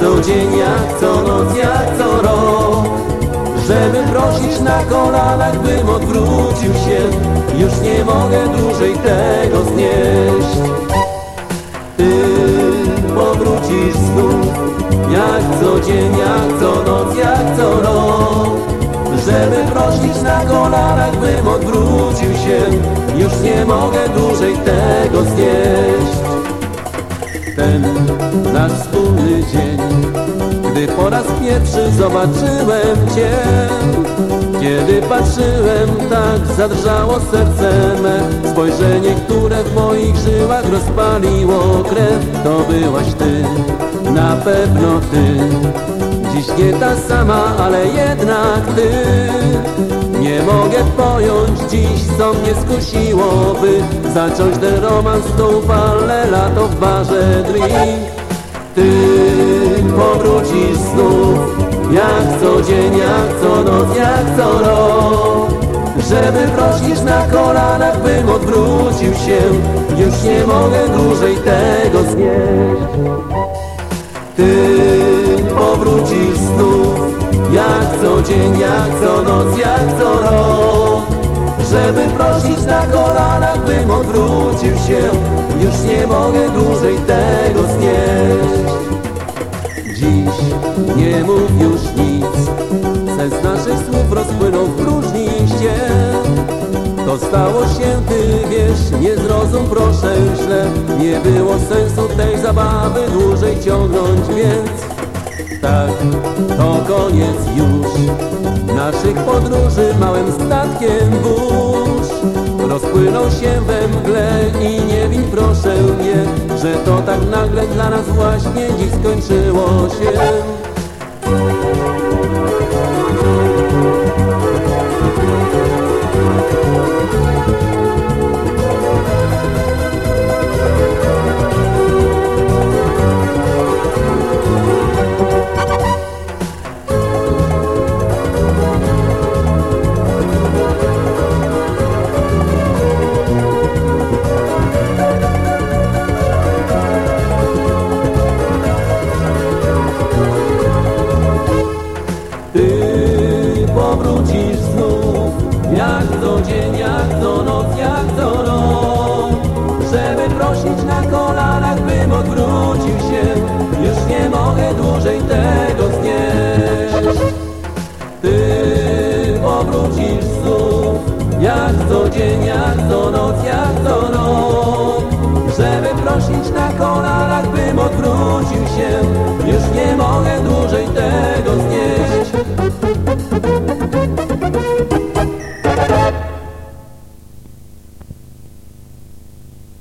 co dzień, jak co noc, jak co rok. Żeby prosić na kolanach, bym odwrócił się. Już nie mogę dłużej tego znieść. Ty powrócisz znów Jak co dzień, jak co noc, jak co rok. Żeby prosić na kolanach, bym odwrócił się. Już nie mogę dłużej tego znieść zobaczyłem Cię. Kiedy patrzyłem, tak zadrżało serce me. Spojrzenie, które w moich żyłach rozpaliło krew To byłaś Ty, na pewno Ty. Dziś nie ta sama, ale jednak Ty. Nie mogę pojąć dziś, co mnie skusiłoby. Zacząć ten romans tą falę, lato w barze drink Ty powrócisz znów, jak co dzień, jak co noc, jak co rok. Żeby prosisz na kolanach, bym odwrócił się. Już nie mogę dłużej tego znieść. Ty powrócisz znów. Jak co dzień, jak co noc, jak co rok. Żeby prosić na kolanach, bym odwrócił się. Już nie mogę dłużej tego znieść Dziś nie mów już nic. Sens naszych słów rozpłynął w próżni ścien to stało się, ty wiesz, nie zrozum proszę źle. Nie było sensu tej zabawy dłużej ciągnąć, więc tak, to koniec już. Naszych podróży małym statkiem burz Rozpłynął się we mgle i nie win proszę Że to tak nagle dla nas właśnie dziś skończyło się powrócisz znów. Jak co dzień, jak co noc, jak co rok. Żeby prosić na kolanach, bym odwrócił się. Już nie mogę dłużej tego znieść. Ty powrócisz znów. Jak co dzień, jak co